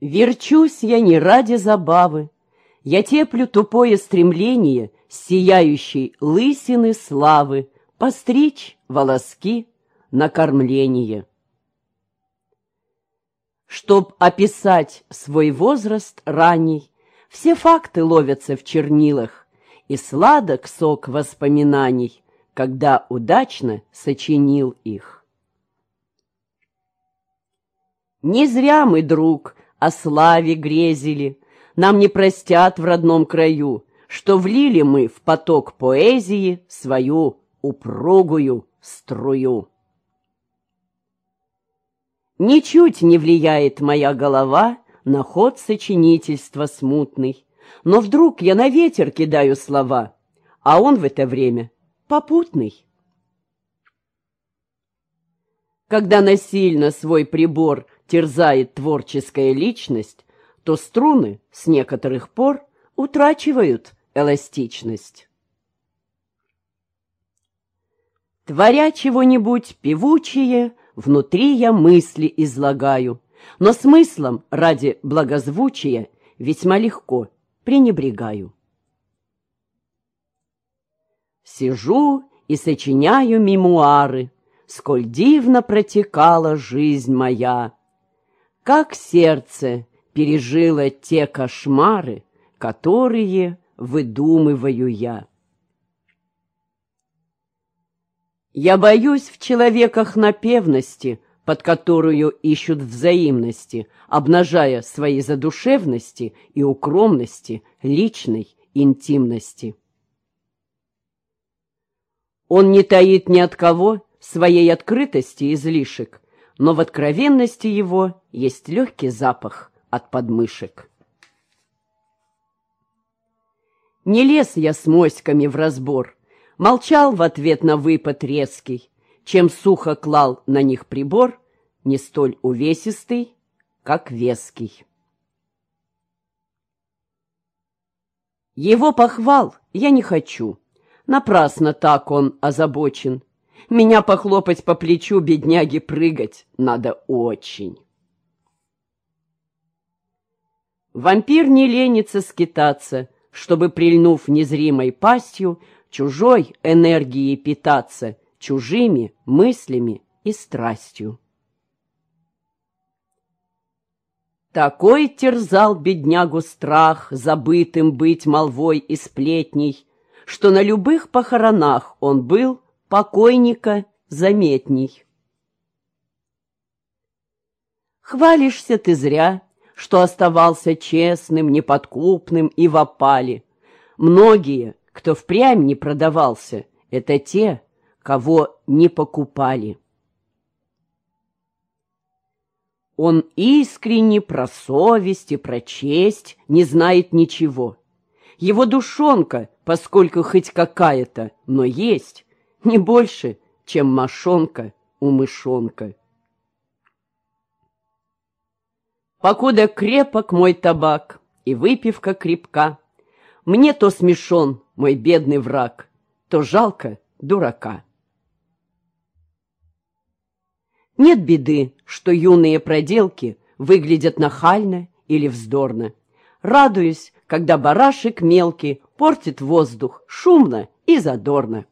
Верчусь я не ради забавы, Я теплю тупое стремление Сияющей лысины славы Постричь волоски на кормление. Чтоб описать свой возраст ранний, Все факты ловятся в чернилах, И сладок сок воспоминаний, Когда удачно сочинил их. Не зря мы, друг, о славе грезили, Нам не простят в родном краю, Что влили мы в поток поэзии Свою упругую струю. Ничуть не влияет моя голова На ход сочинительства смутный, Но вдруг я на ветер кидаю слова, А он в это время попутный. Когда насильно свой прибор терзает творческая личность, то струны с некоторых пор утрачивают эластичность. Творя чего-нибудь певучее, внутри я мысли излагаю, но смыслом ради благозвучия весьма легко пренебрегаю. Сижу и сочиняю мемуары, сколь дивно протекала жизнь моя, как сердце пережило те кошмары, которые выдумываю я. Я боюсь в человеках напевности, под которую ищут взаимности, обнажая свои задушевности и укромности личной интимности. Он не таит ни от кого своей открытости излишек, но в откровенности его есть легкий запах от подмышек. Не лез я с моськами в разбор, молчал в ответ на выпад резкий, чем сухо клал на них прибор, не столь увесистый, как веский. Его похвал я не хочу, напрасно так он озабочен, меня похлопать по плечу, бедняги, прыгать надо очень. Вампир не ленится скитаться, чтобы, прильнув незримой пастью, чужой энергией питаться, чужими мыслями и страстью. Такой терзал беднягу страх забытым быть молвой и сплетней, что на любых похоронах он был покойника заметней. Хвалишься ты зря, что оставался честным, неподкупным и в опале. Многие, кто впрямь не продавался, это те, кого не покупали. Он искренне про совесть и про честь не знает ничего. Его душонка, поскольку хоть какая-то, но есть, не больше, чем мошонка у мышонка. Покуда крепок мой табак и выпивка крепка, Мне то смешон мой бедный враг, то жалко дурака. Нет беды, что юные проделки выглядят нахально или вздорно. Радуюсь, когда барашек мелкий портит воздух шумно и задорно.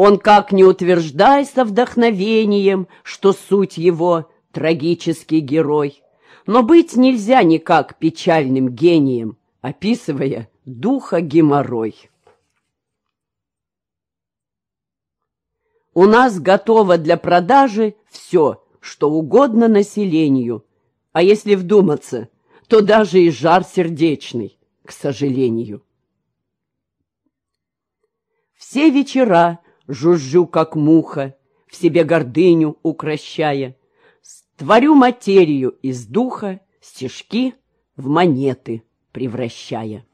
Он как не утверждай со вдохновением, что суть его — трагический герой. Но быть нельзя никак печальным гением, описывая духа геморрой. У нас готово для продажи все, что угодно населению, а если вдуматься, то даже и жар сердечный, к сожалению. Все вечера жужжу, как муха, в себе гордыню укращая. Творю материю из духа, стежки в монеты превращая.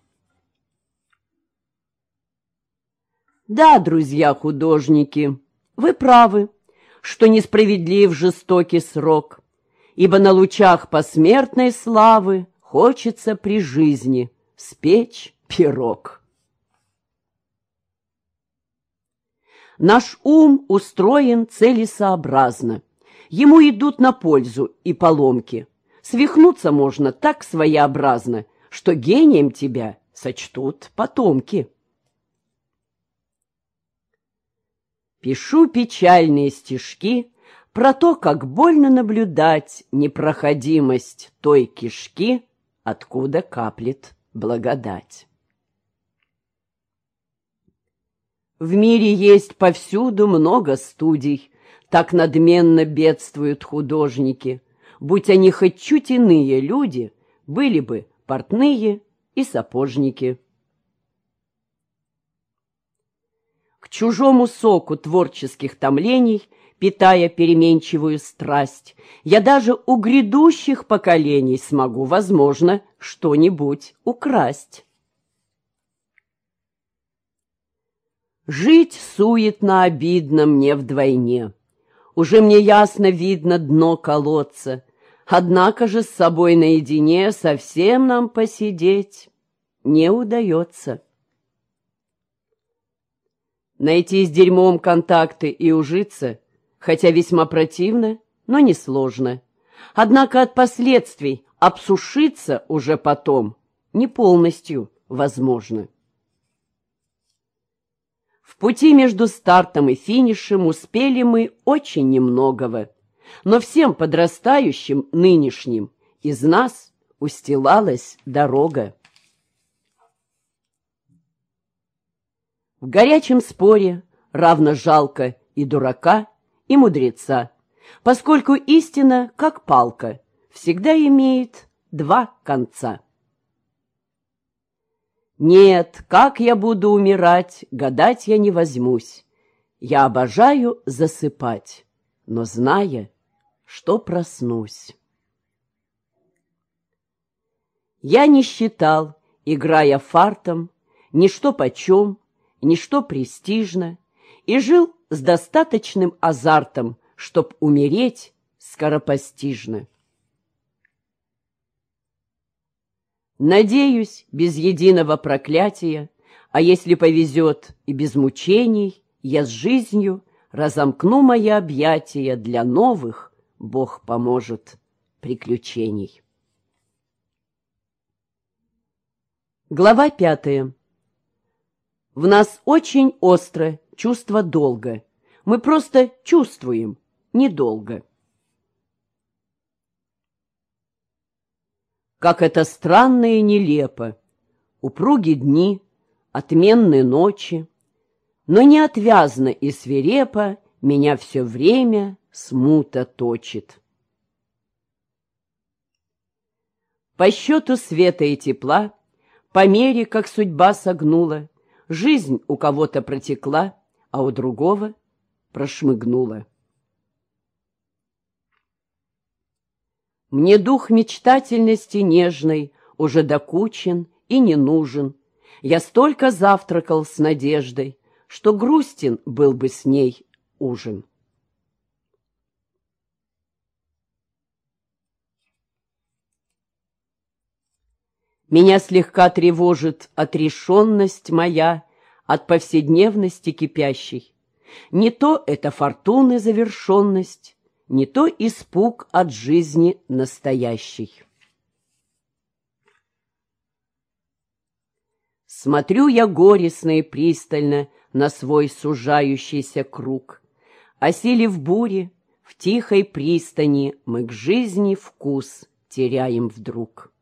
Да, друзья художники, вы правы, что несправедлив жестокий срок, ибо на лучах посмертной славы хочется при жизни спечь пирог. Наш ум устроен целесообразно. Ему идут на пользу и поломки. Свихнуться можно так своеобразно, что гением тебя сочтут потомки. Пишу печальные стишки про то, как больно наблюдать непроходимость той кишки, откуда каплет благодать. В мире есть повсюду много студий, так надменно бедствуют художники. Будь они хоть чуть иные люди, были бы портные и сапожники. К чужому соку творческих томлений, питая переменчивую страсть, я даже у грядущих поколений смогу, возможно, что-нибудь украсть. Жить суетно обидно мне вдвойне. Уже мне ясно видно дно колодца, Однако же с собой наедине совсем нам посидеть не удается. Найти с дерьмом контакты и ужиться, хотя весьма противно, но не сложно. Однако от последствий обсушиться уже потом не полностью возможно. В пути между стартом и финишем успели мы очень немногого, но всем подрастающим нынешним из нас устилалась дорога. В горячем споре равно жалко и дурака, и мудреца, поскольку истина, как палка, всегда имеет два конца. Нет, как я буду умирать, гадать я не возьмусь. Я обожаю засыпать, но зная, что проснусь. Я не считал, играя фартом, ни что почем, ничто престижно, и жил с достаточным азартом, чтоб умереть скоропостижно. Надеюсь, без единого проклятия, а если повезет и без мучений, я с жизнью разомкну мои объятия для новых, Бог поможет, приключений. Глава пятая. В нас очень остро чувство долга. Мы просто чувствуем недолго. Как это странно и нелепо. Упруги дни, отменные ночи, но неотвязно и свирепо меня все время смута точит. По счету света и тепла, по мере, как судьба согнула, Жизнь у кого-то протекла, а у другого прошмыгнула. Мне дух мечтательности нежной уже докучен и не нужен. Я столько завтракал с надеждой, что грустен был бы с ней ужин. Меня слегка тревожит отрешенность моя от повседневности кипящей. Не то это фортуны завершенность, не то испуг от жизни настоящей. Смотрю я горестно и пристально на свой сужающийся круг. Осилив буре, в тихой пристани мы к жизни вкус теряем вдруг.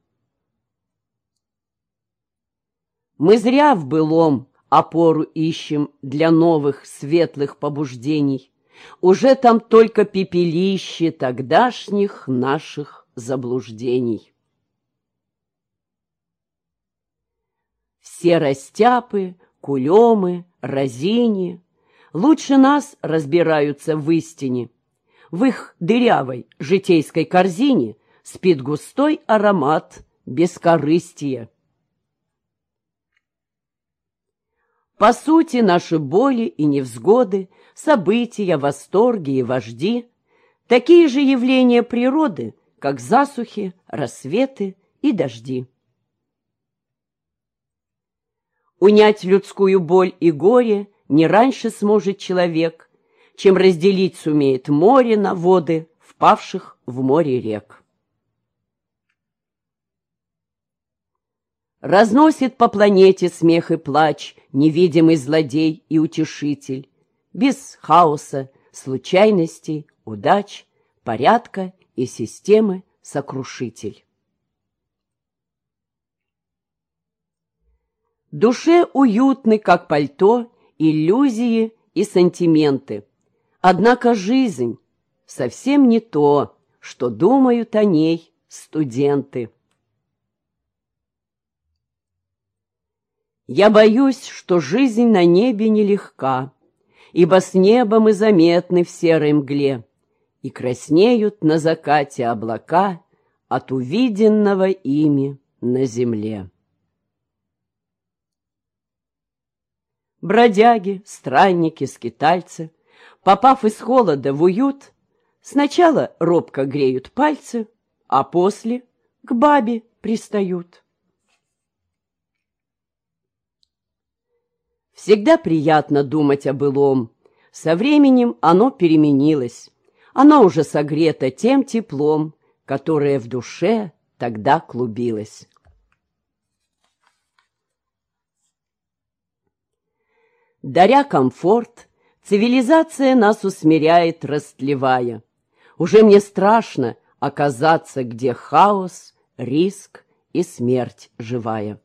Мы зря в былом опору ищем для новых светлых побуждений. Уже там только пепелище тогдашних наших заблуждений. Все растяпы, кулемы, разини лучше нас разбираются в истине. В их дырявой житейской корзине спит густой аромат бескорыстия. По сути, наши боли и невзгоды, события, восторги и вожди — такие же явления природы, как засухи, рассветы и дожди. Унять людскую боль и горе не раньше сможет человек, чем разделить сумеет море на воды впавших в море рек. Разносит по планете смех и плач невидимый злодей и утешитель, без хаоса, случайностей, удач, порядка и системы сокрушитель. Душе уютны, как пальто, иллюзии и сантименты. Однако жизнь совсем не то, что думают о ней студенты. Я боюсь, что жизнь на небе нелегка, Ибо с неба мы заметны в серой мгле, И краснеют на закате облака От увиденного ими на земле. Бродяги, странники, скитальцы, Попав из холода в уют, Сначала робко греют пальцы, А после к бабе пристают. Всегда приятно думать о былом. Со временем оно переменилось. Оно уже согрето тем теплом, которое в душе тогда клубилось. Даря комфорт, цивилизация нас усмиряет, растлевая. Уже мне страшно оказаться, где хаос, риск и смерть живая.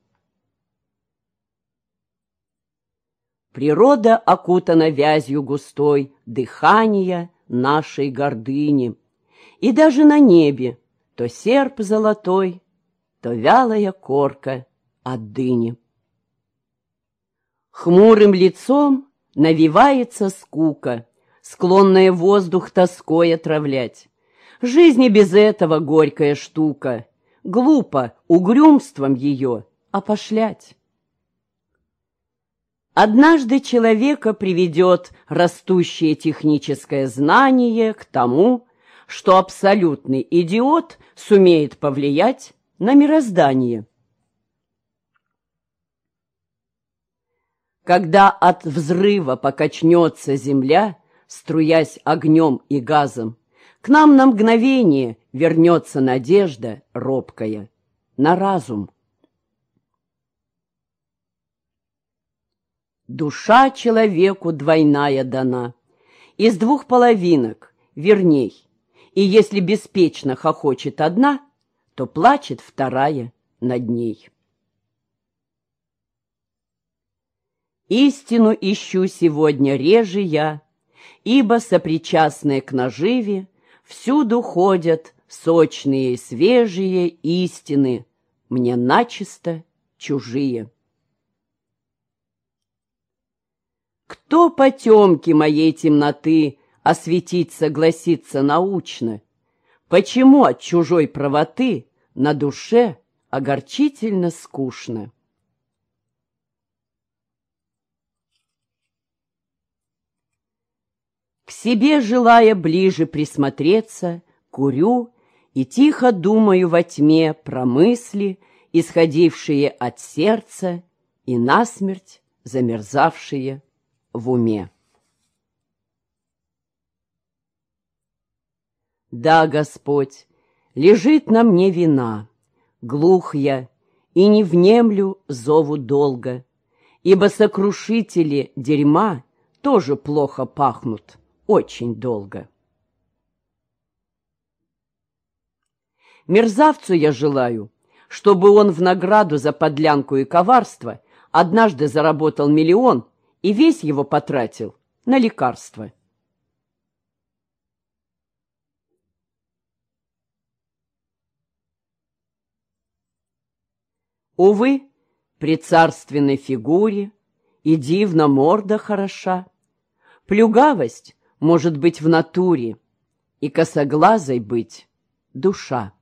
Природа окутана вязью густой дыхания нашей гордыни. И даже на небе то серп золотой, то вялая корка от дыни. Хмурым лицом навивается скука, склонная воздух тоской отравлять. Жизни без этого горькая штука, глупо угрюмством ее опошлять. Однажды человека приведет растущее техническое знание к тому, что абсолютный идиот сумеет повлиять на мироздание. Когда от взрыва покачнется земля, струясь огнем и газом, к нам на мгновение вернется надежда робкая на разум. Душа человеку двойная дана, из двух половинок, верней, и если беспечно хохочет одна, то плачет вторая над ней. Истину ищу сегодня реже я, ибо сопричастные к наживе всюду ходят сочные и свежие истины, мне начисто чужие. Кто потемки моей темноты осветить согласится научно? Почему от чужой правоты на душе огорчительно скучно? К себе, желая ближе присмотреться, курю и тихо думаю во тьме про мысли, исходившие от сердца и насмерть замерзавшие в уме. Да, Господь, лежит на мне вина, глух я и не внемлю зову долго, ибо сокрушители дерьма тоже плохо пахнут очень долго. Мерзавцу я желаю, чтобы он в награду за подлянку и коварство однажды заработал миллион и весь его потратил на лекарства. Увы, при царственной фигуре и дивно морда хороша, Плюгавость может быть в натуре, и косоглазой быть душа.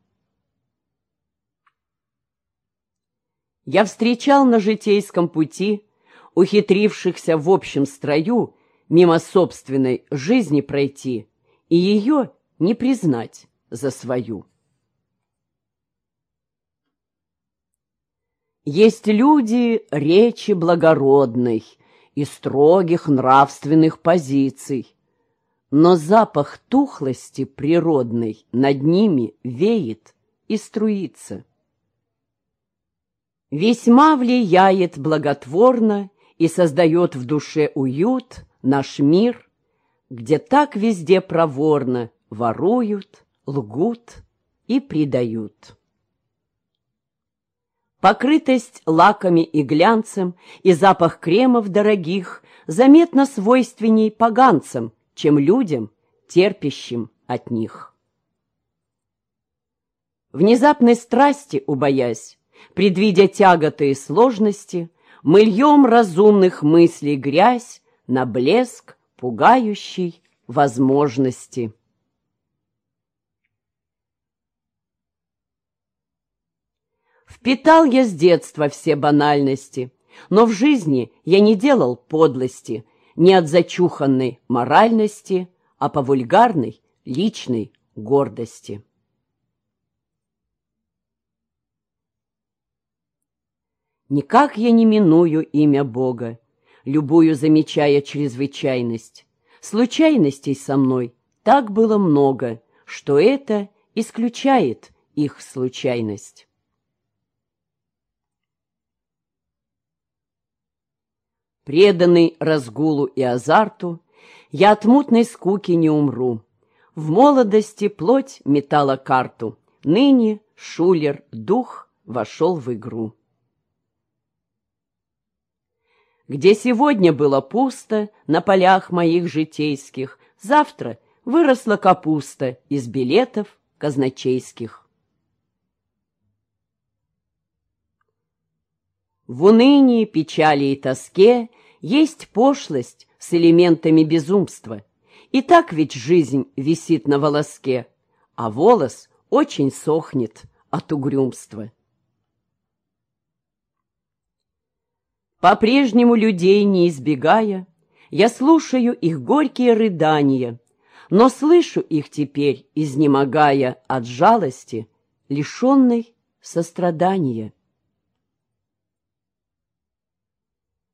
Я встречал на житейском пути ухитрившихся в общем строю мимо собственной жизни пройти и ее не признать за свою. Есть люди речи благородной и строгих нравственных позиций, но запах тухлости природной над ними веет и струится. Весьма влияет благотворно и создает в душе уют наш мир, где так везде проворно воруют, лгут и предают. Покрытость лаками и глянцем и запах кремов дорогих заметно свойственней поганцам, чем людям, терпящим от них. Внезапной страсти убоясь, предвидя тяготы и сложности, мы льем разумных мыслей грязь на блеск пугающей возможности. Впитал я с детства все банальности, но в жизни я не делал подлости, не от зачуханной моральности, а по вульгарной личной гордости. Никак я не миную имя Бога, любую замечая чрезвычайность. Случайностей со мной так было много, что это исключает их случайность. Преданный разгулу и азарту, я от мутной скуки не умру. В молодости плоть метала карту, ныне шулер, дух вошел в игру. Где сегодня было пусто на полях моих житейских, завтра выросла капуста из билетов казначейских. В унынии, печали и тоске есть пошлость с элементами безумства. И так ведь жизнь висит на волоске, а волос очень сохнет от угрюмства. По-прежнему людей не избегая, я слушаю их горькие рыдания, но слышу их теперь, изнемогая от жалости, лишенной сострадания.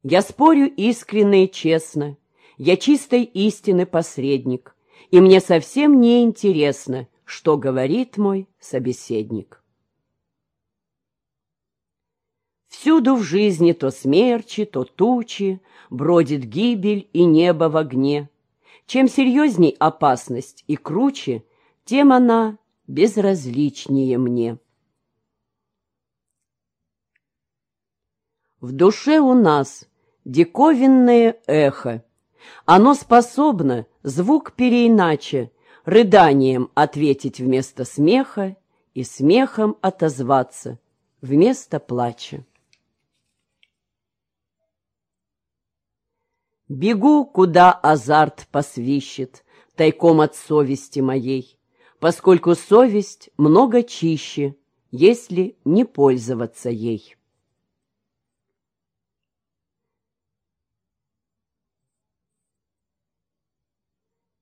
Я спорю искренне и честно, я чистой истины посредник, и мне совсем не интересно, что говорит мой собеседник. Всюду в жизни то смерчи, то тучи, бродит гибель и небо в огне. Чем серьезней опасность и круче, тем она безразличнее мне. В душе у нас диковинное эхо. Оно способно звук переиначе, рыданием ответить вместо смеха и смехом отозваться вместо плача. Бегу, куда азарт посвищет, тайком от совести моей, поскольку совесть много чище, если не пользоваться ей.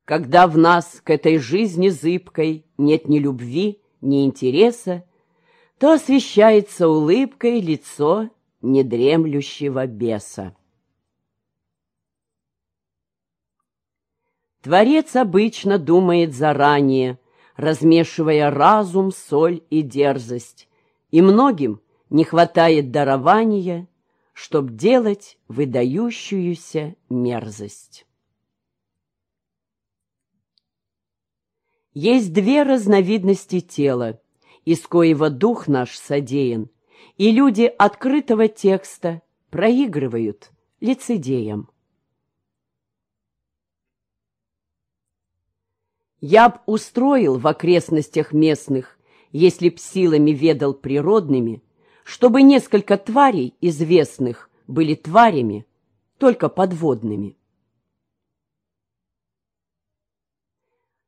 Когда в нас к этой жизни зыбкой нет ни любви, ни интереса, то освещается улыбкой лицо недремлющего беса. Творец обычно думает заранее, размешивая разум, соль и дерзость, и многим не хватает дарования, чтоб делать выдающуюся мерзость. Есть две разновидности тела, из коего дух наш содеян, и люди открытого текста проигрывают лицедеям. Я б устроил в окрестностях местных, если б силами ведал природными, чтобы несколько тварей известных были тварями, только подводными.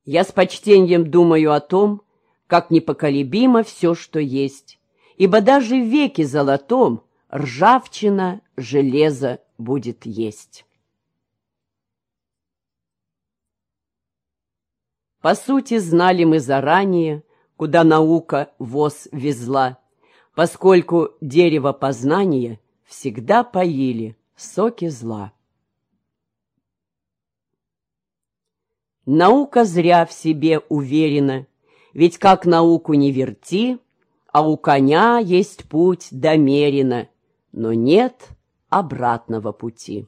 Я с почтением думаю о том, как непоколебимо все, что есть, ибо даже в веке золотом ржавчина железо будет есть. По сути, знали мы заранее, куда наука воз везла, поскольку дерево познания всегда поили соки зла. Наука зря в себе уверена, ведь как науку не верти, а у коня есть путь домерено, но нет обратного пути.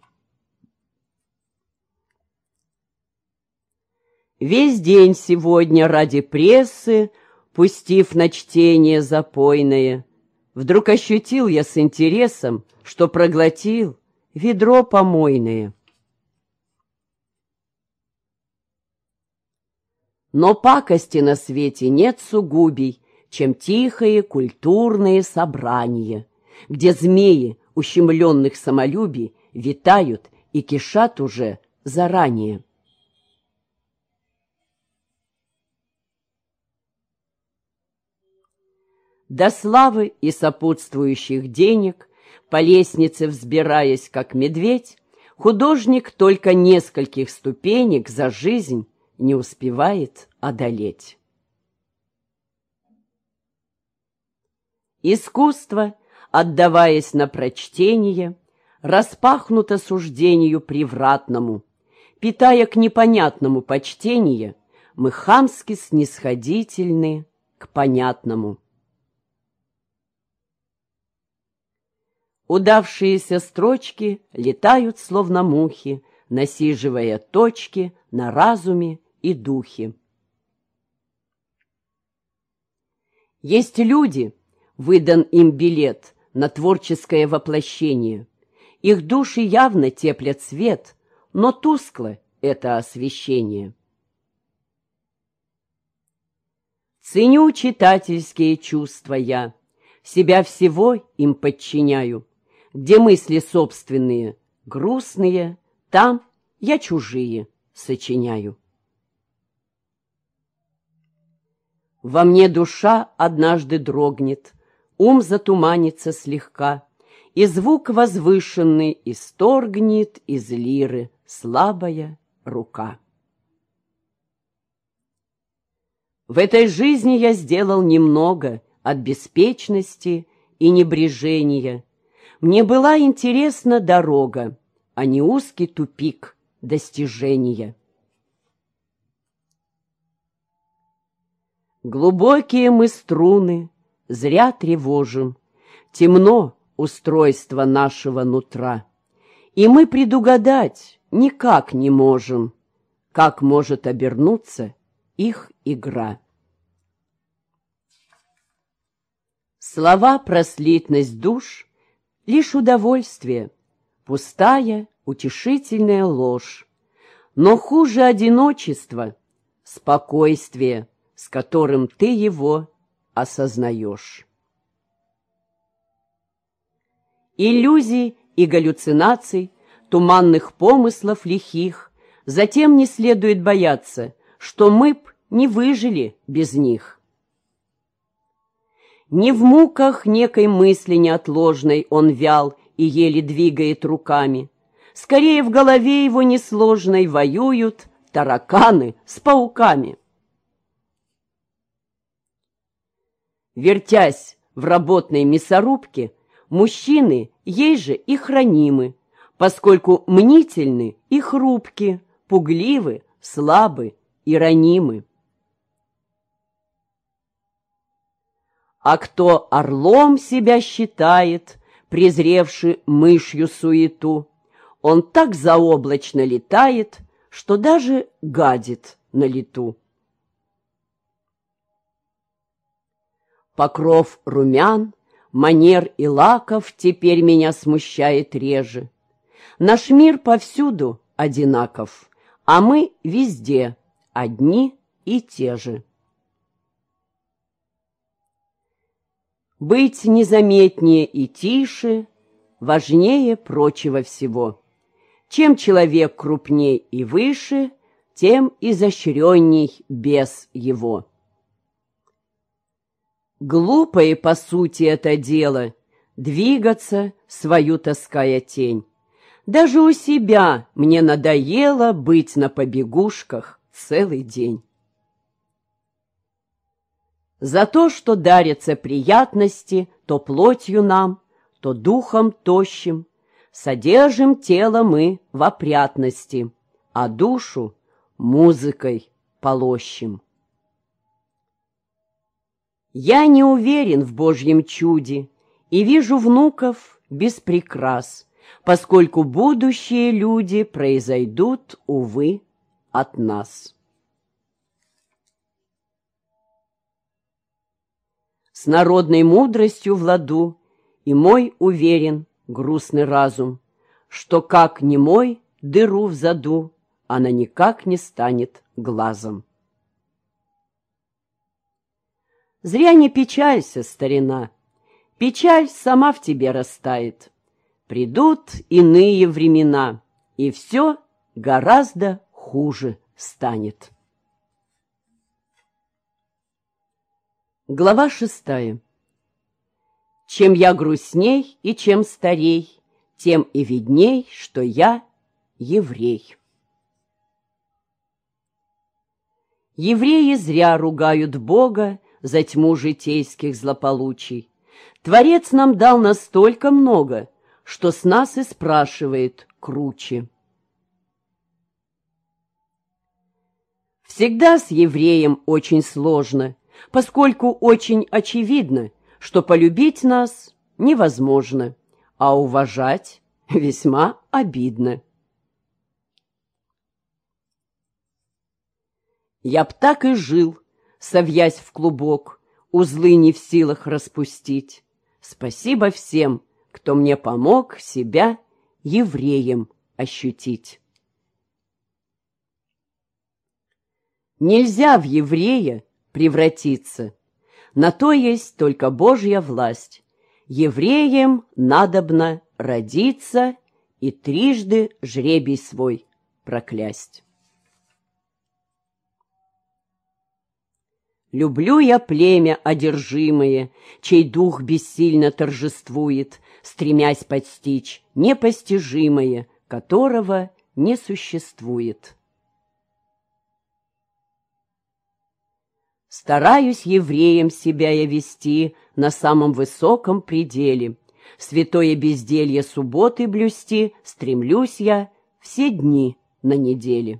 Весь день сегодня ради прессы, пустив на чтение запойное, вдруг ощутил я с интересом, что проглотил ведро помойное. Но пакости на свете нет сугубей, чем тихое культурное собрание, где змеи ущемленных самолюбий витают и кишат уже заранее. До славы и сопутствующих денег, по лестнице взбираясь, как медведь, художник только нескольких ступенек за жизнь не успевает одолеть. Искусство, отдаваясь на прочтение, распахнуто суждению привратному, питая к непонятному почтение, мы хамски снисходительны к понятному. Удавшиеся строчки летают, словно мухи, насиживая точки на разуме и духе. Есть люди, выдан им билет на творческое воплощение. Их души явно теплят свет, но тускло это освещение. Ценю читательские чувства я, себя всего им подчиняю, где мысли собственные, грустные, там я чужие сочиняю. Во мне душа однажды дрогнет, ум затуманится слегка, и звук возвышенный исторгнет из лиры слабая рука. В этой жизни я сделал немного от беспечности и небрежения. Мне была интересна дорога, а не узкий тупик достижения. Глубокие мы струны зря тревожим, Темно устройство нашего нутра, И мы предугадать никак не можем, Как может обернуться их игра. Слова про слитность душ — лишь удовольствие, Пустая, утешительная ложь. Но хуже одиночества — спокойствие — с которым ты его осознаешь. Иллюзий и галлюцинаций, туманных помыслов лихих, затем не следует бояться, что мы б не выжили без них. Не в муках некой мысли неотложной он вял и еле двигает руками. Скорее в голове его несложной воюют тараканы с пауками. Вертясь в работной мясорубке, мужчины ей же и хранимы, поскольку мнительны и хрупки, пугливы, слабы и ранимы. А кто орлом себя считает, презревши мышью суету, он так заоблачно летает, что даже гадит на лету. Покров румян, манер и лаков теперь меня смущает реже. Наш мир повсюду одинаков, а мы везде одни и те же. Быть незаметнее и тише важнее прочего всего. Чем человек крупней и выше, тем изощренней без его. Глупое, по сути, это дело — двигаться, свою таская тень. Даже у себя мне надоело быть на побегушках целый день. За то, что дарятся приятности то плотью нам, то духом тощим, Содержим тело мы в опрятности, а душу музыкой полощем. Я не уверен в Божьем чуде и вижу внуков без прикрас, поскольку будущие люди произойдут, увы, от нас. С народной мудростью владу, и мой уверен грустный разум, что как не мой дыру в заду, она никак не станет глазом. Зря не печалься, старина, печаль сама в тебе растает. Придут иные времена, и все гораздо хуже станет. Глава шестая. Чем я грустней и чем старей, тем и видней, что я еврей. Евреи зря ругают Бога за тьму житейских злополучий. Творец нам дал настолько много, что с нас и спрашивает круче. Всегда с евреем очень сложно, поскольку очень очевидно, что полюбить нас невозможно, а уважать весьма обидно. Я б так и жил, совясь в клубок, узлы не в силах распустить. Спасибо всем, кто мне помог себя евреем ощутить. Нельзя в еврея превратиться. На то есть только Божья власть. Евреям надобно родиться и трижды жребий свой проклясть. Люблю я племя одержимое, Чей дух бессильно торжествует, Стремясь постичь непостижимое, Которого не существует. Стараюсь евреем себя я вести На самом высоком пределе. Святое безделье субботы блюсти Стремлюсь я все дни на неделе.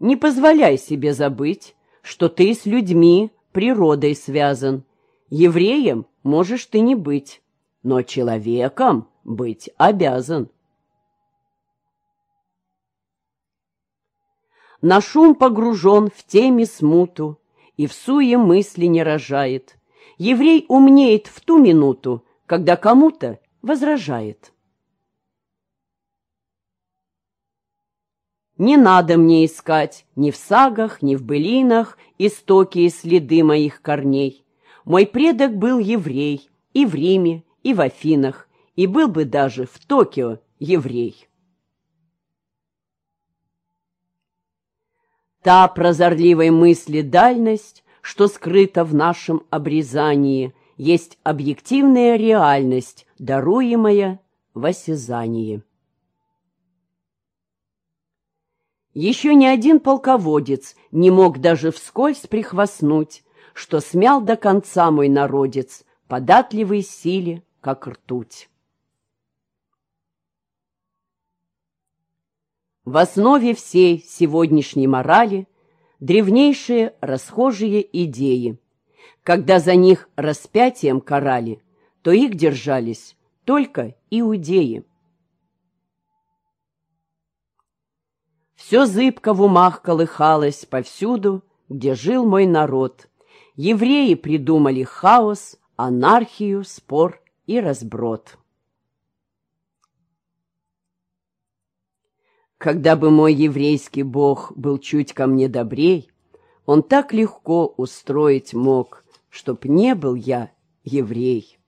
Не позволяй себе забыть, что ты с людьми, природой связан. Евреем можешь ты не быть, но человеком быть обязан. На шум погружен в теме смуту и в суе мысли не рожает. Еврей умнеет в ту минуту, когда кому-то возражает. Не надо мне искать ни в сагах, ни в былинах истоки и следы моих корней. Мой предок был еврей и в Риме, и в Афинах, и был бы даже в Токио еврей. Та прозорливой мысли дальность, что скрыта в нашем обрезании, есть объективная реальность, даруемая в осязании. Еще ни один полководец не мог даже вскользь прихвастнуть, что смял до конца мой народец, податливой силе, как ртуть. В основе всей сегодняшней морали древнейшие расхожие идеи. Когда за них распятием карали, то их держались только иудеи. Все зыбко в умах колыхалось повсюду, где жил мой народ. Евреи придумали хаос, анархию, спор и разброд. Когда бы мой еврейский бог был чуть ко мне добрей, он так легко устроить мог, чтоб не был я еврей.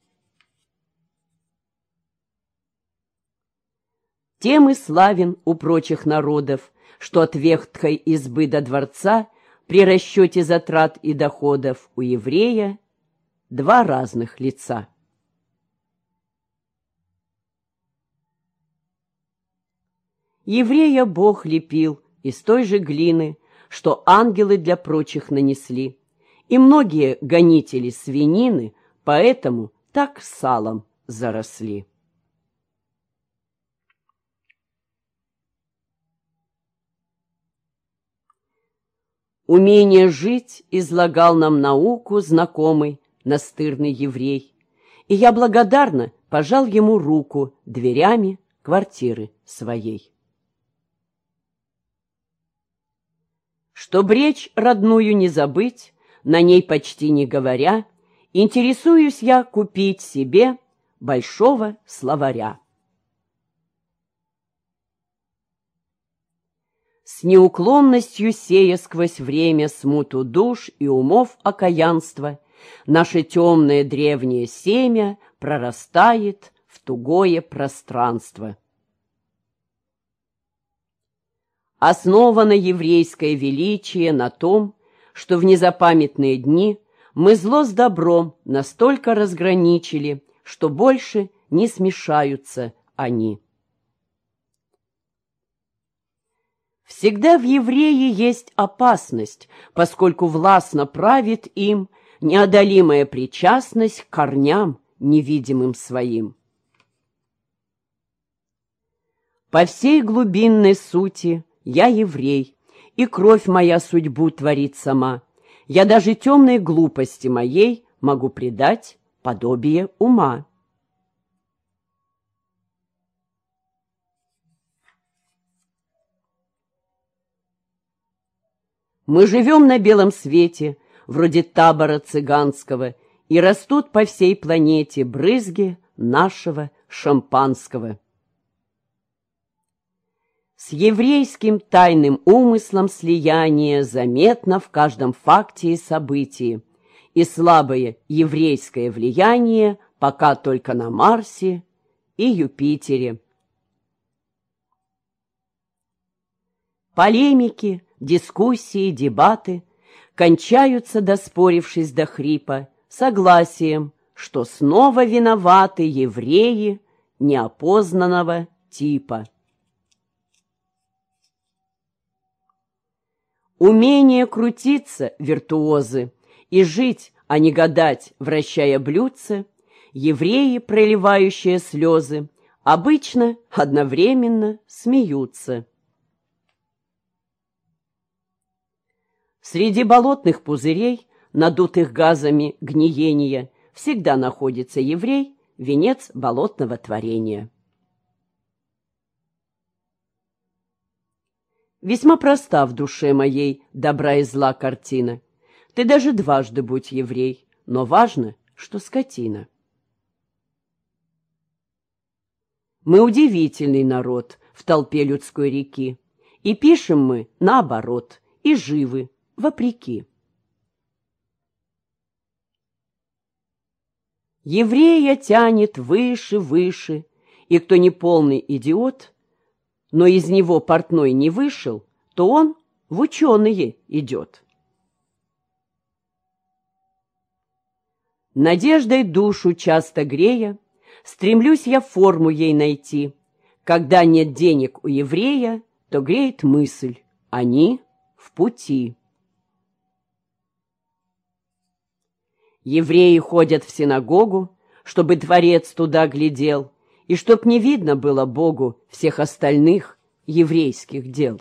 Тем и славен у прочих народов что от вехткой избы до дворца при расчете затрат и доходов у еврея два разных лица. Еврея Бог лепил из той же глины, что ангелы для прочих нанесли. И многие гонители свинины поэтому так салом заросли. Умение жить излагал нам науку знакомый, настырный еврей. И я благодарно пожал ему руку дверями квартиры своей. Чтоб речь родную не забыть, на ней почти не говоря, интересуюсь я купить себе большого словаря. С неуклонностью сея сквозь время смуту душ и умов окаянства, наше темное древнее семя прорастает в тугое пространство. Основано еврейское величие на том, что в незапамятные дни мы зло с добром настолько разграничили, что больше не смешаются они. Всегда в еврее есть опасность, поскольку властно правит им неодолимая причастность к корням невидимым своим. По всей глубинной сути я еврей, и кровь моя судьбу творит сама. Я даже темной глупости моей могу предать подобие ума. Мы живем на белом свете, вроде табора цыганского, и растут по всей планете брызги нашего шампанского. С еврейским тайным умыслом слияние заметно в каждом факте и событии, и слабое еврейское влияние пока только на Марсе и Юпитере. Полемики, дискуссии, дебаты кончаются, доспорившись до хрипа, согласием, что снова виноваты евреи неопознанного типа. Умение крутиться, виртуозы, и жить, а не гадать, вращая блюдце, евреи, проливающие слезы, обычно одновременно смеются. Среди болотных пузырей, надутых газами гниения, всегда находится еврей, венец болотного творения. Весьма проста в душе моей добра и зла картина. Ты даже дважды будь еврей, но важно, что скотина. Мы удивительный народ в толпе людской реки, и пишем мы наоборот, и живы, вопреки. Еврея тянет выше, выше, и кто не полный идиот, но из него портной не вышел, то он в ученые идет. Надеждой душу часто грея, стремлюсь я форму ей найти. Когда нет денег у еврея, то греет мысль, они в пути. Евреи ходят в синагогу, чтобы дворец туда глядел, и чтоб не видно было Богу всех остальных еврейских дел.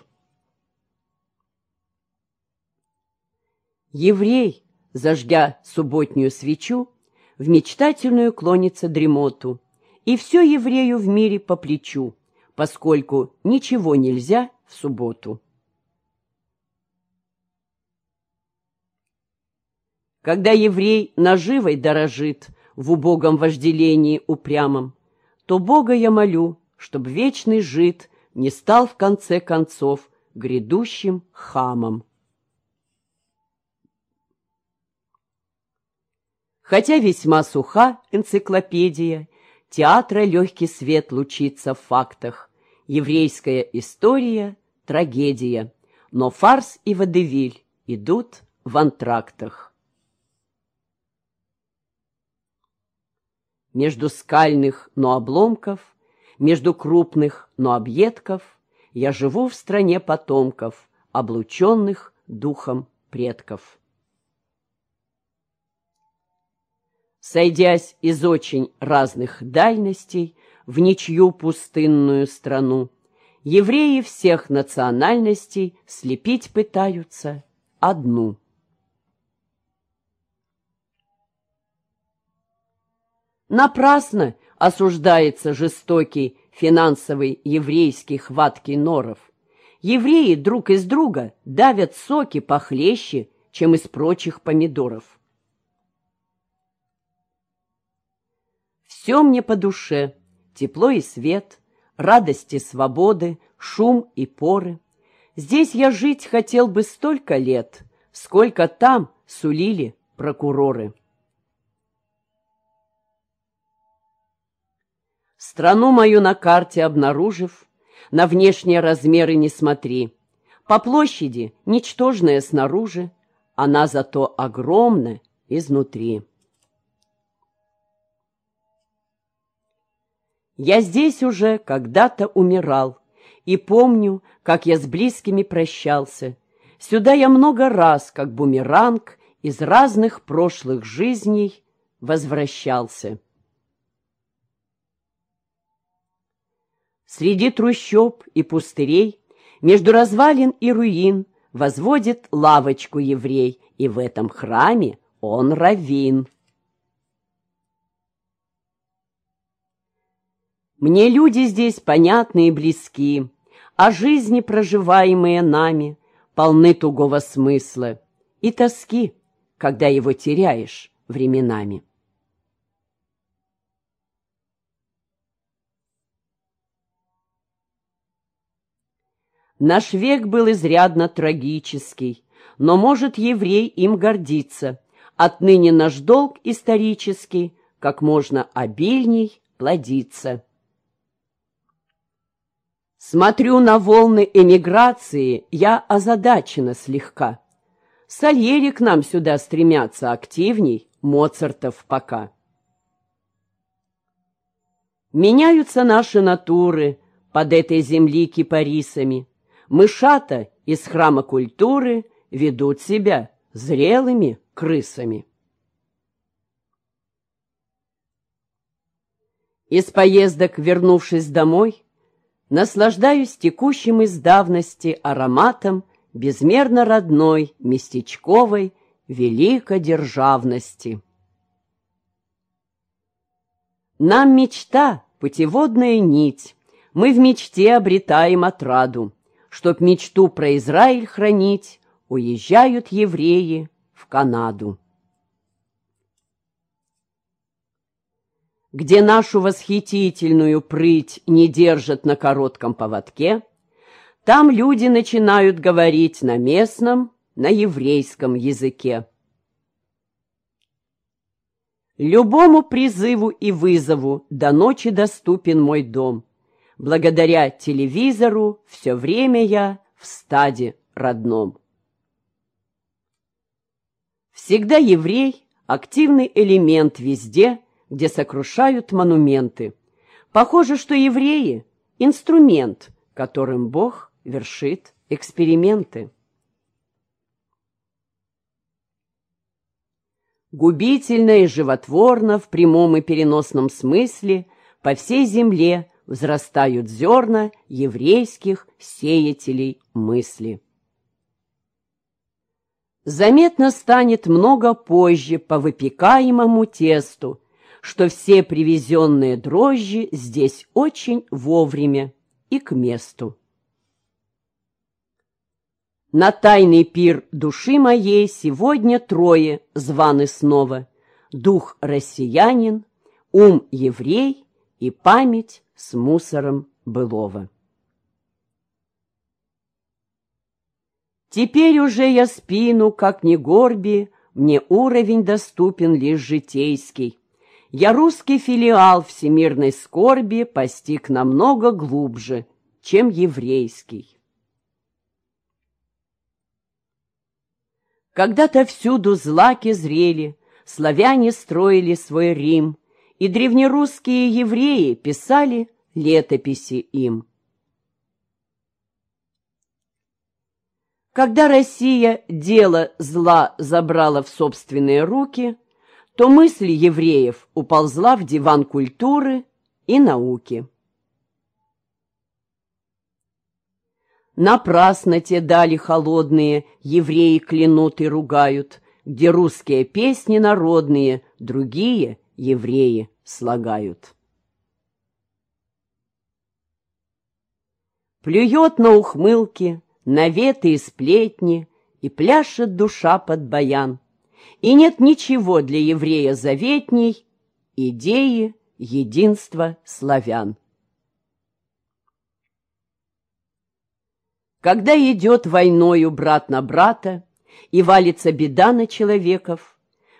Еврей, зажгя субботнюю свечу, в мечтательную клонится дремоту, и все еврею в мире по плечу, поскольку ничего нельзя в субботу. Когда еврей наживой дорожит в убогом вожделении упрямом, то Бога я молю, чтоб вечный жид не стал в конце концов грядущим хамом. Хотя весьма суха энциклопедия, театра легкий свет лучится в фактах, еврейская история — трагедия, но фарс и водевиль идут в антрактах. Между скальных, но обломков, между крупных, но объедков, я живу в стране потомков, облученных духом предков. Сойдясь из очень разных дальностей в ничью пустынную страну, евреи всех национальностей слепить пытаются одну. Напрасно осуждается жестокий финансовый еврейский хваткий норов. Евреи друг из друга давят соки похлеще, чем из прочих помидоров. Все мне по душе, тепло и свет, радость и свободы, шум и поры. Здесь я жить хотел бы столько лет, сколько там сулили прокуроры. Страну мою на карте обнаружив, на внешние размеры не смотри. По площади ничтожная снаружи, она зато огромна изнутри. Я здесь уже когда-то умирал, и помню, как я с близкими прощался. Сюда я много раз, как бумеранг, из разных прошлых жизней возвращался. Среди трущоб и пустырей, между развалин и руин, возводит лавочку еврей, и в этом храме он раввин. Мне люди здесь понятны и близки, а жизни, проживаемые нами, полны тугого смысла и тоски, когда его теряешь временами. Наш век был изрядно трагический, но может еврей им гордиться. Отныне наш долг исторический как можно обильней плодиться. Смотрю на волны эмиграции, я озадачена слегка. Сальери к нам сюда стремятся активней, Моцартов пока. Меняются наши натуры под этой земли кипарисами. Мышата из храма культуры ведут себя зрелыми крысами. Из поездок, вернувшись домой, наслаждаюсь текущим из давности ароматом безмерно родной, местечковой, великодержавности. Нам мечта, путеводная нить, мы в мечте обретаем отраду. Чтоб мечту про Израиль хранить, уезжают евреи в Канаду. Где нашу восхитительную прыть не держат на коротком поводке, там люди начинают говорить на местном, на еврейском языке. Любому призыву и вызову до ночи доступен мой дом. Благодаря телевизору все время я в стаде родном. Всегда еврей – активный элемент везде, где сокрушают монументы. Похоже, что евреи – инструмент, которым Бог вершит эксперименты. Губительно и животворно в прямом и переносном смысле по всей земле взрастают зерна еврейских сеятелей мысли. Заметно станет много позже по выпекаемому тесту, что все привезенные дрожжи здесь очень вовремя и к месту. На тайный пир души моей сегодня трое званы снова. Дух россиянин, ум еврей и память с мусором былого. Теперь уже я спину, как ни горби, мне уровень доступен лишь житейский. Я русский филиал всемирной скорби постиг намного глубже, чем еврейский. Когда-то всюду злаки зрели, славяне строили свой Рим, и древнерусские евреи писали летописи им. Когда Россия дело зла забрала в собственные руки, то мысль евреев уползла в диван культуры и науки. Напрасно те дали холодные евреи клянут и ругают, где русские песни народные другие евреи слагают. Плюет на ухмылки, наветы и сплетни, и пляшет душа под баян. И нет ничего для еврея заветней идеи единства славян. Когда идет войною брат на брата, и валится беда на человеков,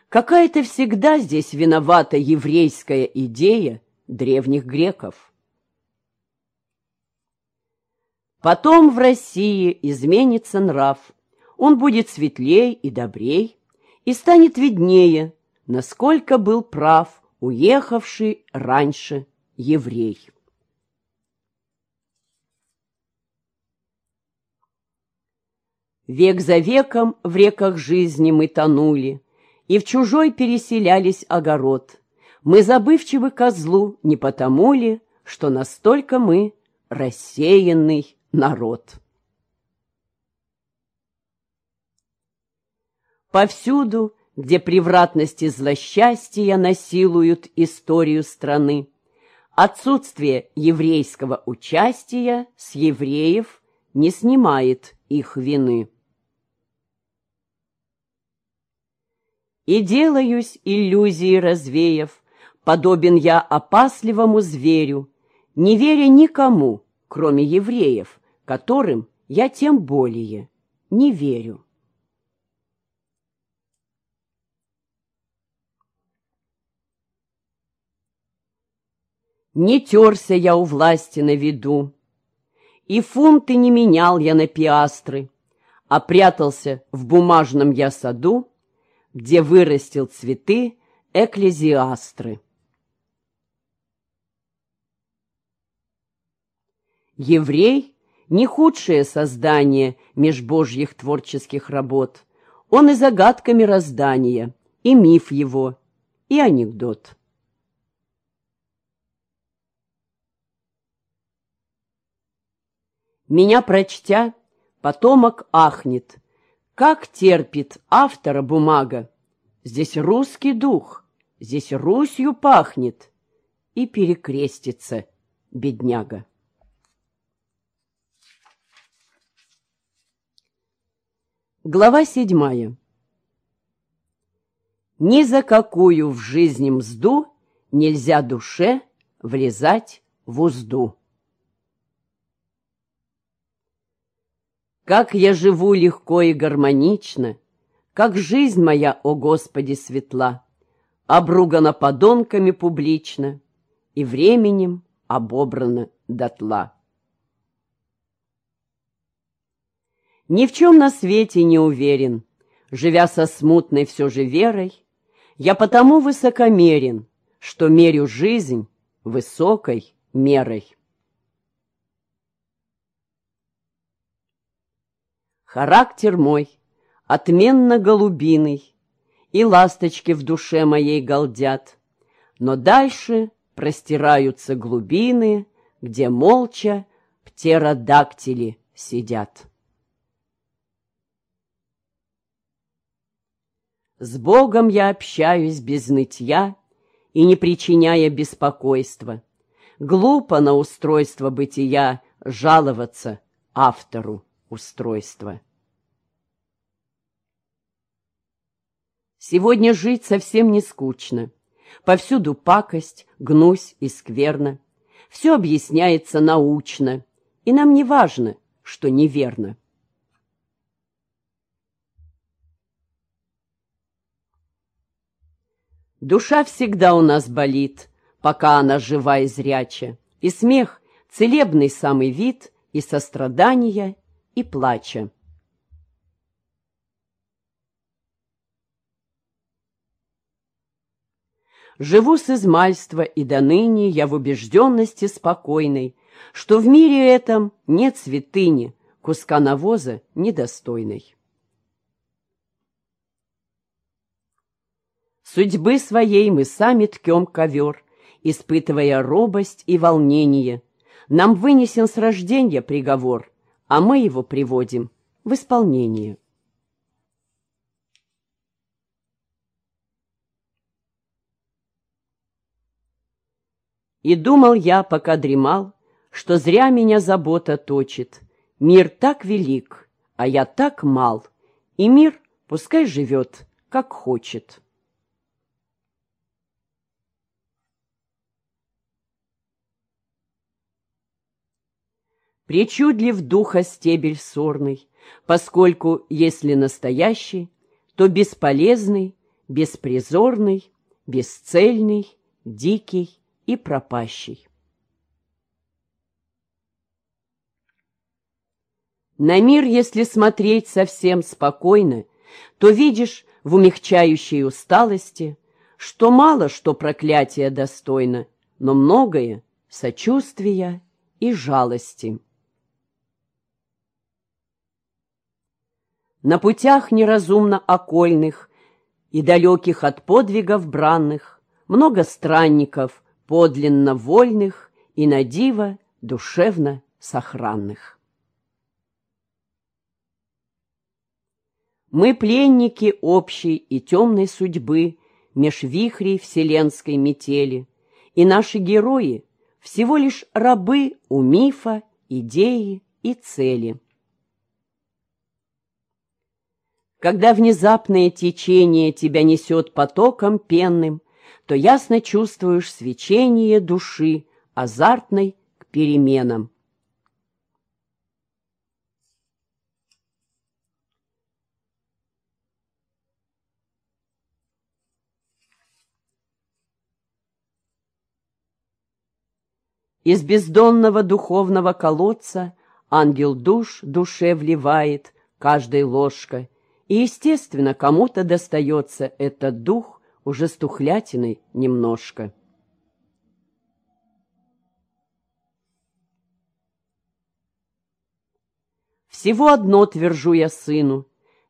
какая-то всегда здесь виновата еврейская идея древних греков. Потом в России изменится нрав, он будет светлей и добрей, и станет виднее, насколько был прав уехавший раньше еврей. Век за веком в реках жизни мы тонули, И в чужой переселялись огород. Мы забывчивы козлу, не потому ли, Что настолько мы рассеянный народ. Повсюду, где превратности злосчастья насилуют историю страны, отсутствие еврейского участия с евреев не снимает их вины. И делаюсь, иллюзии развеяв, Подобен я опасливому зверю, Не веря никому, кроме евреев, Которым я тем более не верю. Не терся я у власти на виду, И фунты не менял я на пиастры, А прятался в бумажном я саду, где вырастил цветы экклезиастры. Еврей — не худшее создание меж божьих творческих работ. Он и загадка мироздания, и миф его, и анекдот. Меня прочтя, потомок ахнет — как терпит автора бумага? Здесь русский дух, здесь Русью пахнет. И перекрестится бедняга. Глава седьмая. Ни за какую в жизни мзду нельзя душе влезать в узду. Как я живу легко и гармонично, Как жизнь моя, о Господи, светла, Обругана подонками публично И временем обобрана дотла. Ни в чем на свете не уверен, Живя со смутной все же верой, Я потому высокомерен, Что мерю жизнь высокой мерой. Характер мой отменно голубиный, И ласточки в душе моей галдят, Но дальше простираются глубины, Где молча птеродактили сидят. С Богом я общаюсь без нытья И не причиняя беспокойства. Глупо на устройство бытия Жаловаться автору устройства. Сегодня жить совсем не скучно. Повсюду пакость, гнусь и скверно. Все объясняется научно, и нам не важно, что неверно. Душа всегда у нас болит, пока она жива и зряча, и смех — целебный самый вид и сострадания, и плача. Живу с измальства, и до ныне я в убежденности спокойной, что в мире этом нет святыни, куска навоза недостойной. Судьбы своей мы сами ткем ковер, испытывая робость и волнение. Нам вынесен с рождения приговор а мы его приводим в исполнение. И думал я, пока дремал, что зря меня забота точит. Мир так велик, а я так мал, и мир пускай живет, как хочет. Причудлив духа стебель сорный, поскольку, если настоящий, то бесполезный, беспризорный, бесцельный, дикий и пропащий. На мир, если смотреть совсем спокойно, то видишь в умягчающей усталости, что мало что проклятие достойно, но многое сочувствия и жалости. На путях неразумно окольных и далеких от подвигов бранных много странников, подлинно вольных и на диво душевно сохранных. Мы пленники общей и темной судьбы меж вихрей вселенской метели, и наши герои всего лишь рабы у мифа, идеи и цели. Когда внезапное течение тебя несет потоком пенным, то ясно чувствуешь свечение души, азартной к переменам. Из бездонного духовного колодца ангел душ душе вливает каждой ложкой, и, естественно, кому-то достается этот дух уже стухлятиной немножко. Всего одно твержу я сыну,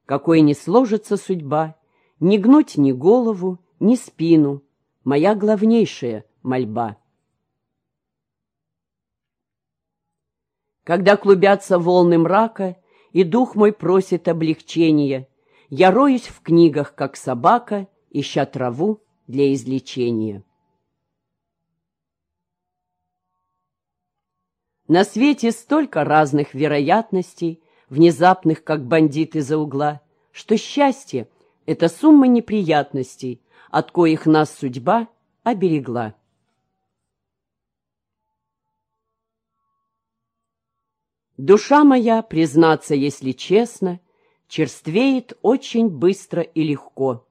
какой не сложится судьба, не гнуть ни голову, ни спину, моя главнейшая мольба. Когда клубятся волны мрака, и дух мой просит облегчения, я роюсь в книгах, как собака, ища траву для излечения. На свете столько разных вероятностей, внезапных, как бандит из-за угла, что счастье — это сумма неприятностей, от коих нас судьба оберегла. Душа моя, признаться, если честно, черствеет очень быстро и легко.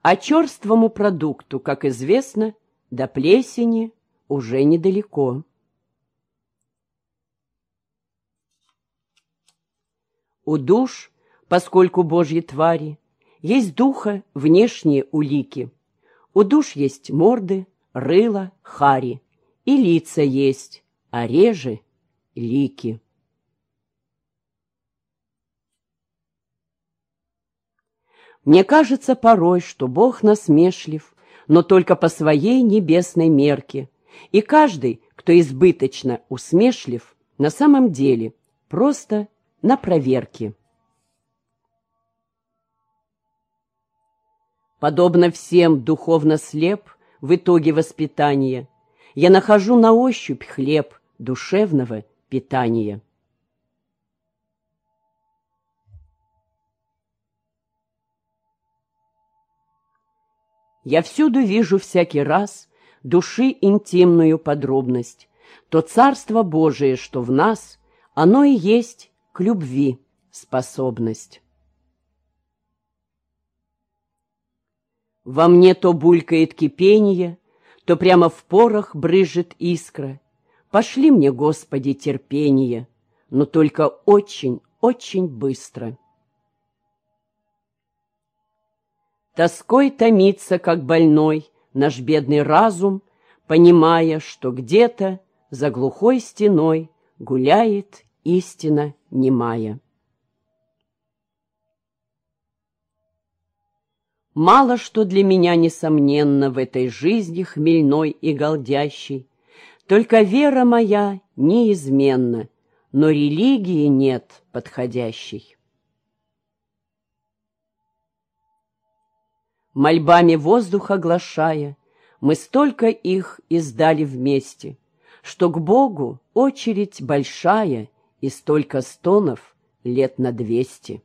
А черствому продукту, как известно, до плесени уже недалеко. У душ, поскольку божьи твари, есть духа внешние улики. У душ есть морды, рыла, хари, и лица есть, а реже — лики. Мне кажется порой, что Бог насмешлив, но только по своей небесной мерке, и каждый, кто избыточно усмешлив, на самом деле просто на проверке. Подобно всем духовно слеп в итоге воспитания, я нахожу на ощупь хлеб душевного питания. Я всюду вижу всякий раз души интимную подробность. То Царство Божие, что в нас, оно и есть к любви способность. Во мне то булькает кипение, то прямо в порох брызжет искра. Пошли мне, Господи, терпение, но только очень, очень быстро. Тоской томится, как больной, наш бедный разум, Понимая, что где-то за глухой стеной Гуляет истина немая. Мало что для меня несомненно В этой жизни хмельной и голдящей, Только вера моя неизменна, но религии нет подходящей. Мольбами воздух оглашая, мы столько их издали вместе, что к Богу очередь большая и столько стонов лет на двести.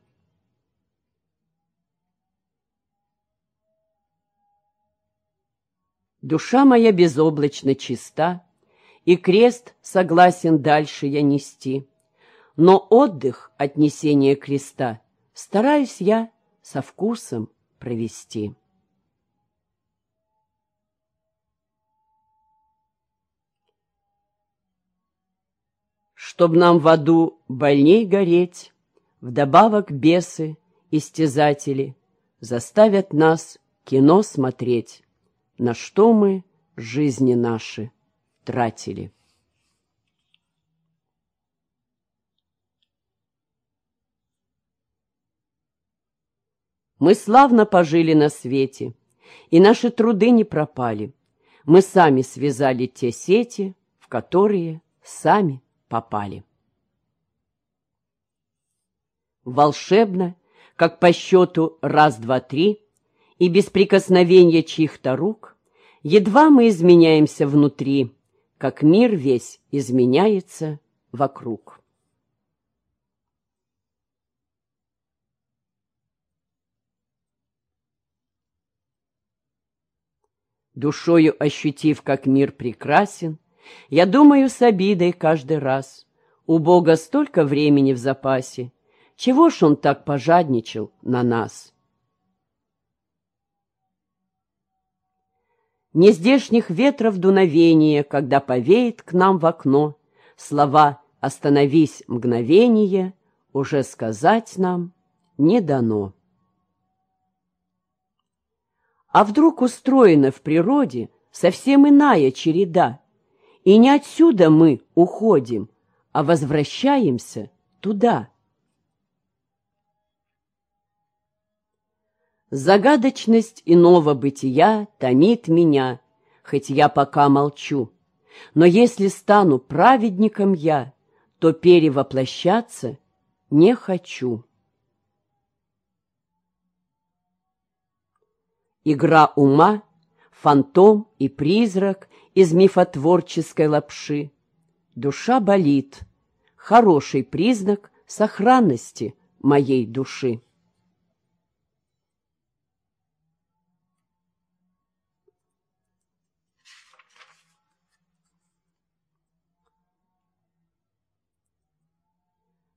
Душа моя безоблачно чиста, И крест согласен дальше я нести. Но отдых от несения креста Стараюсь я со вкусом провести. Чтоб нам в аду больней гореть, Вдобавок бесы, истязатели, Заставят нас кино смотреть, На что мы жизни наши тратили. Мы славно пожили на свете, и наши труды не пропали. Мы сами связали те сети, в которые сами попали. Волшебно, как по счету раз, два, три, и без прикосновения чьих-то рук, едва мы изменяемся внутри, как мир весь изменяется вокруг. Душою ощутив, как мир прекрасен, я думаю с обидой каждый раз. У Бога столько времени в запасе, чего ж он так пожадничал на нас? Нездешних ветров дуновение, когда повеет к нам в окно, Слова «остановись мгновение» уже сказать нам не дано. А вдруг устроена в природе совсем иная череда, и не отсюда мы уходим, а возвращаемся туда. Загадочность иного бытия томит меня, хоть я пока молчу. Но если стану праведником я, то перевоплощаться не хочу. Игра ума, фантом и призрак из мифотворческой лапши. Душа болит, хороший признак сохранности моей души.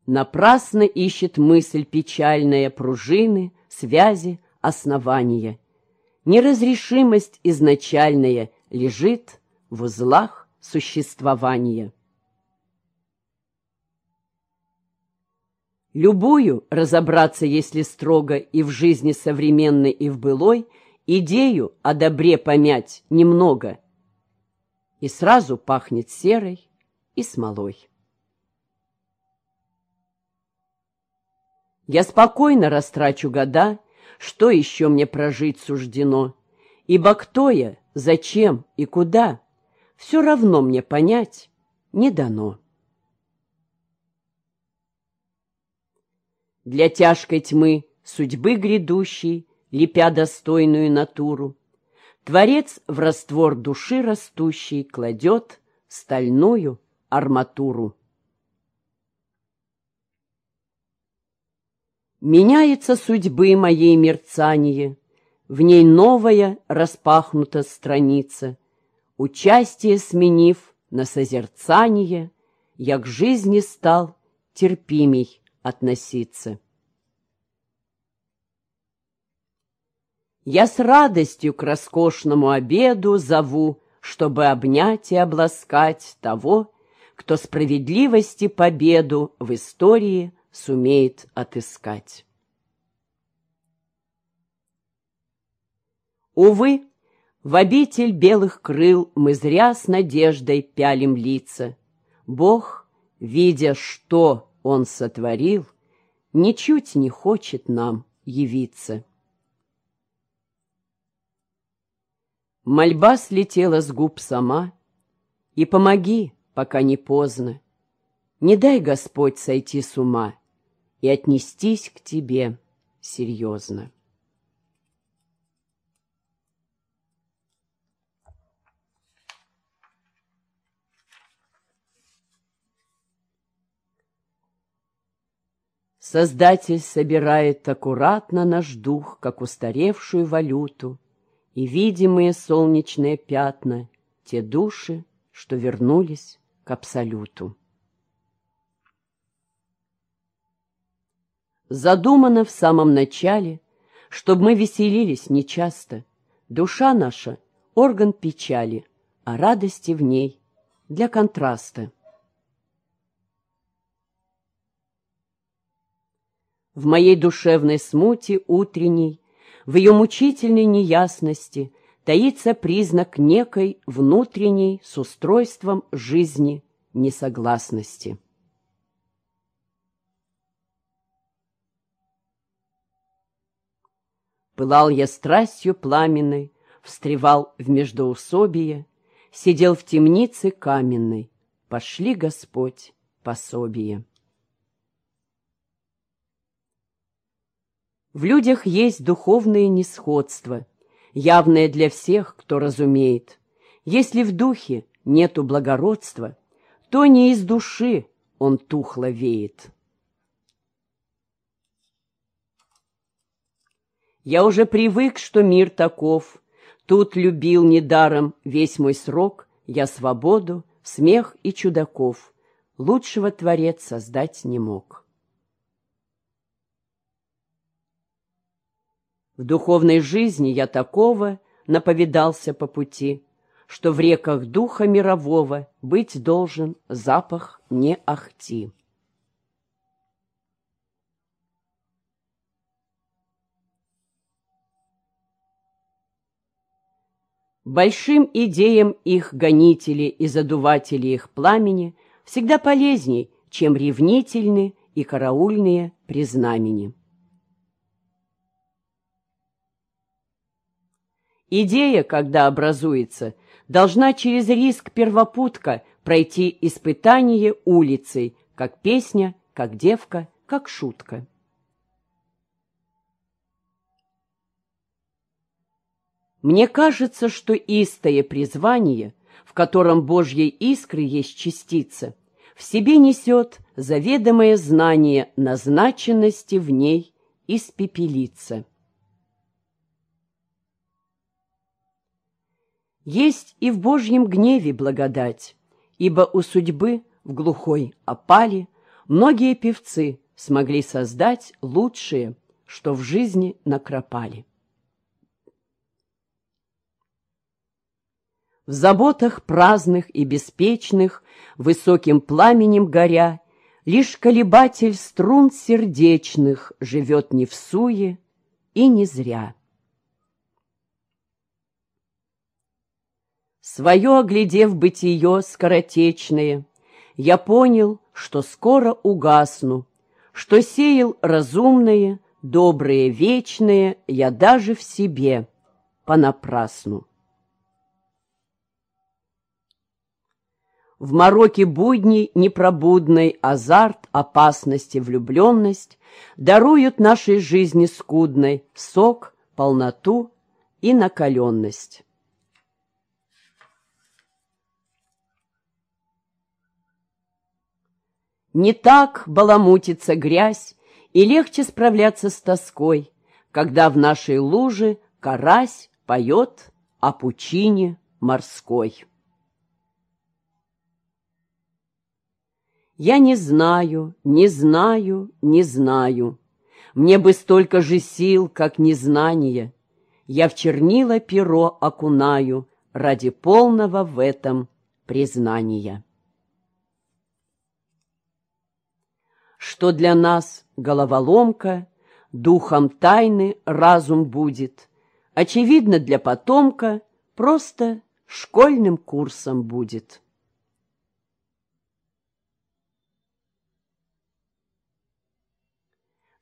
Напрасно ищет мысль печальная пружины, связи, основания. Неразрешимость изначальная лежит в узлах существования. Любую разобраться, если строго и в жизни современной, и в былой, идею о добре помять немного, и сразу пахнет серой и смолой. Я спокойно растрачу года, что еще мне прожить суждено, ибо кто я, зачем и куда, все равно мне понять не дано. Для тяжкой тьмы судьбы грядущей, лепя достойную натуру, Творец в раствор души растущей кладет стальную арматуру. Меняется судьбы моей мерцание, В ней новая распахнута страница. Участие сменив на созерцание, Я к жизни стал терпимей относиться. Я с радостью к роскошному обеду зову, Чтобы обнять и обласкать того, Кто справедливости победу в истории сумеет отыскать. Увы, в обитель белых крыл мы зря с надеждой пялим лица. Бог, видя, что Он сотворил, ничуть не хочет нам явиться. Мольба слетела с губ сама, и помоги, пока не поздно. Не дай, Господь, сойти с ума и отнестись к Тебе серьезно. Создатель собирает аккуратно наш дух, как устаревшую валюту, и видимые солнечные пятна, те души, что вернулись к абсолюту. Задумано в самом начале, чтобы мы веселились нечасто. Душа наша — орган печали, а радости в ней — для контраста. В моей душевной смуте утренней, в ее мучительной неясности таится признак некой внутренней с устройством жизни несогласности. Пылал я страстью пламенной, встревал в междоусобие, сидел в темнице каменной, пошли, Господь, пособие. В людях есть духовное несходство, явное для всех, кто разумеет. Если в духе нету благородства, то не из души он тухло веет. Я уже привык, что мир таков. Тут любил недаром весь мой срок, я свободу, смех и чудаков. Лучшего Творец создать не мог. В духовной жизни я такого наповидался по пути, что в реках духа мирового быть должен запах не ахти. Большим идеям их гонители и задуватели их пламени всегда полезней, чем ревнительные и караульные признамени. Идея, когда образуется, должна через риск первопутка пройти испытание улицей, как песня, как девка, как шутка. Мне кажется, что истое призвание, в котором Божьей искры есть частица, в себе несет заведомое знание назначенности в ней испепелиться. Есть и в Божьем гневе благодать, ибо у судьбы в глухой опале многие певцы смогли создать лучшее, что в жизни накропали. В заботах праздных и беспечных, высоким пламенем горя, Лишь колебатель струн сердечных живет не в суе и не зря. Свое оглядев бытие скоротечное, Я понял, что скоро угасну, Что сеял разумное, доброе, вечное Я даже в себе понапрасну. В мороке будней непробудной азарт, опасность и влюбленность даруют нашей жизни скудной сок, полноту и накаленность. Не так баламутится грязь, и легче справляться с тоской, когда в нашей луже карась поет о пучине морской. Я не знаю, не знаю, не знаю. Мне бы столько же сил, как незнание. Я в чернила перо окунаю ради полного в этом признания. что для нас головоломка, духом тайны разум будет, очевидно для потомка просто школьным курсом будет.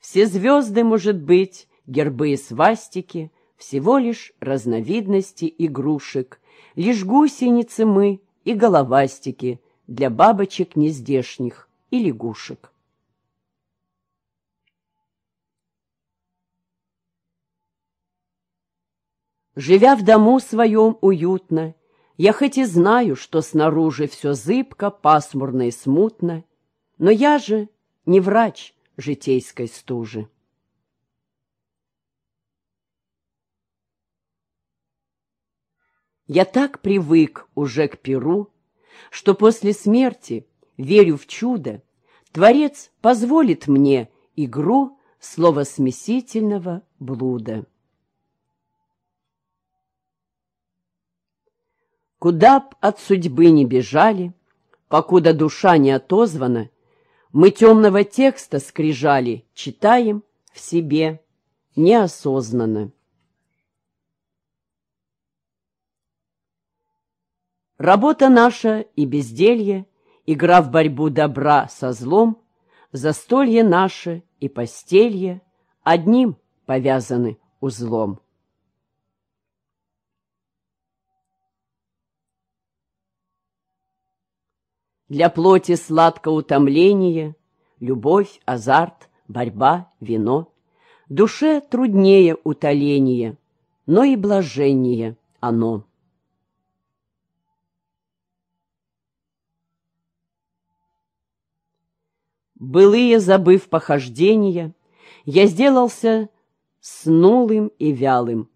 Все звезды, может быть, гербы и свастики, всего лишь разновидности игрушек, лишь гусеницы мы и головастики для бабочек нездешних, и лягушек. Живя в дому своем уютно, я хоть и знаю, что снаружи все зыбко, пасмурно и смутно, но я же не врач житейской стужи. Я так привык уже к перу, что после смерти, верю в чудо, Творец позволит мне игру словосмесительного блуда. Куда б от судьбы не бежали, покуда душа не отозвана, мы темного текста скрижали, читаем в себе неосознанно. Работа наша и безделье, игра в борьбу добра со злом, застолье наше и постелье одним повязаны узлом. Для плоти сладко утомление, Любовь, азарт, борьба, вино. Душе труднее утоление, Но и блажение оно. Былые забыв похождения, Я сделался снулым и вялым.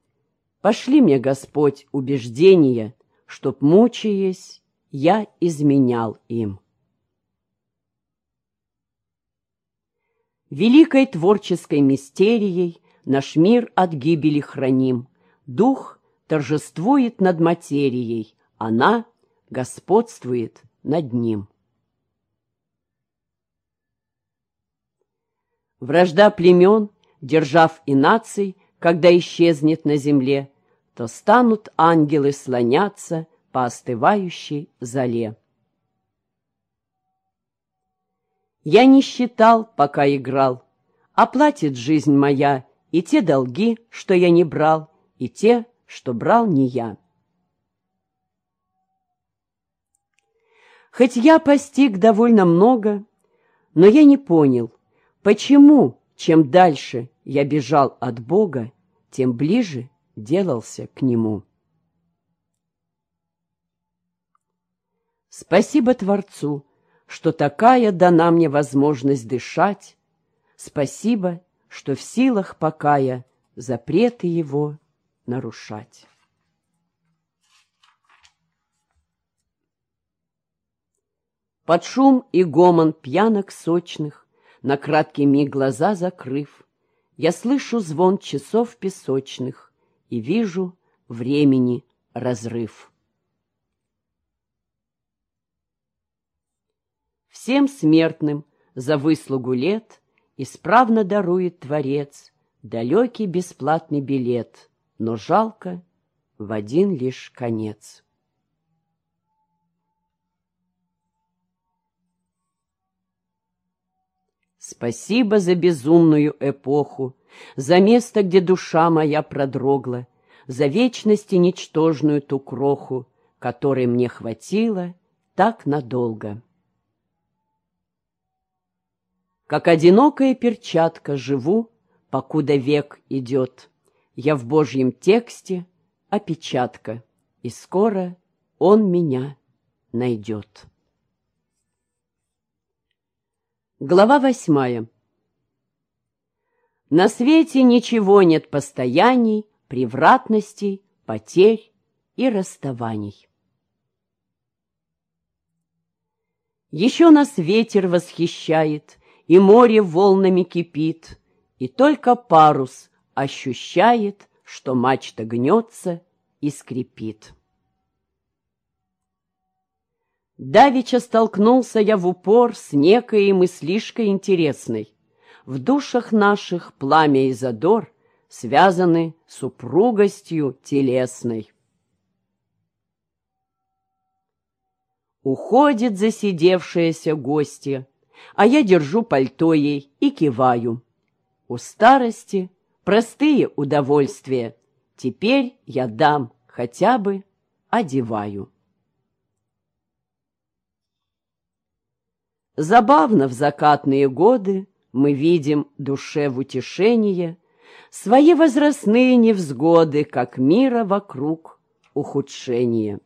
Пошли мне, Господь, убеждения, Чтоб, мучаясь, я изменял им. Великой творческой мистерией наш мир от гибели храним. Дух торжествует над материей, она господствует над ним. Вражда племен, держав и наций, когда исчезнет на земле, то станут ангелы слоняться по остывающей зале. Я не считал, пока играл, Оплатит жизнь моя и те долги, что я не брал, и те, что брал не я. Хоть я постиг довольно много, но я не понял, почему, чем дальше я бежал от Бога, тем ближе делался к Нему. Спасибо Творцу, что такая дана мне возможность дышать. Спасибо, что в силах покая запреты его нарушать. Под шум и гомон пьянок сочных, На краткий миг глаза закрыв, Я слышу звон часов песочных И вижу времени разрыв. Всем смертным за выслугу лет Исправно дарует Творец Далекий бесплатный билет, Но жалко в один лишь конец. Спасибо за безумную эпоху, За место, где душа моя продрогла, За вечности ничтожную ту кроху, Которой мне хватило так надолго. Как одинокая перчатка живу, покуда век идет. Я в Божьем тексте опечатка, и скоро он меня найдет. Глава восьмая. На свете ничего нет постояний, превратностей, потерь и расставаний. Еще нас ветер восхищает, и море волнами кипит, и только парус ощущает, что мачта гнется и скрипит. Давеча столкнулся я в упор с некой мыслишкой интересной. В душах наших пламя и задор связаны супругостью телесной. Уходит засидевшаяся гостья, а я держу пальто ей и киваю. У старости простые удовольствия, теперь я дам, хотя бы одеваю. Забавно в закатные годы мы видим душе в утешение Свои возрастные невзгоды, как мира вокруг ухудшение.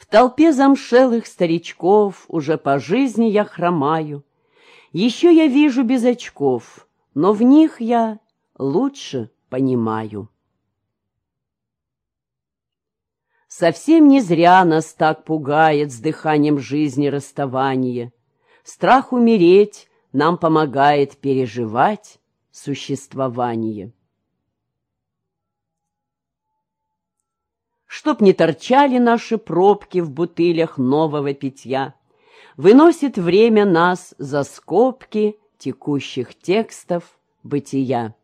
В толпе замшелых старичков Уже по жизни я хромаю. Еще я вижу без очков, Но в них я лучше понимаю. Совсем не зря нас так пугает С дыханием жизни расставание. Страх умереть нам помогает переживать существование. Чтоб не торчали наши пробки в бутылях нового питья, выносит время нас за скобки текущих текстов бытия.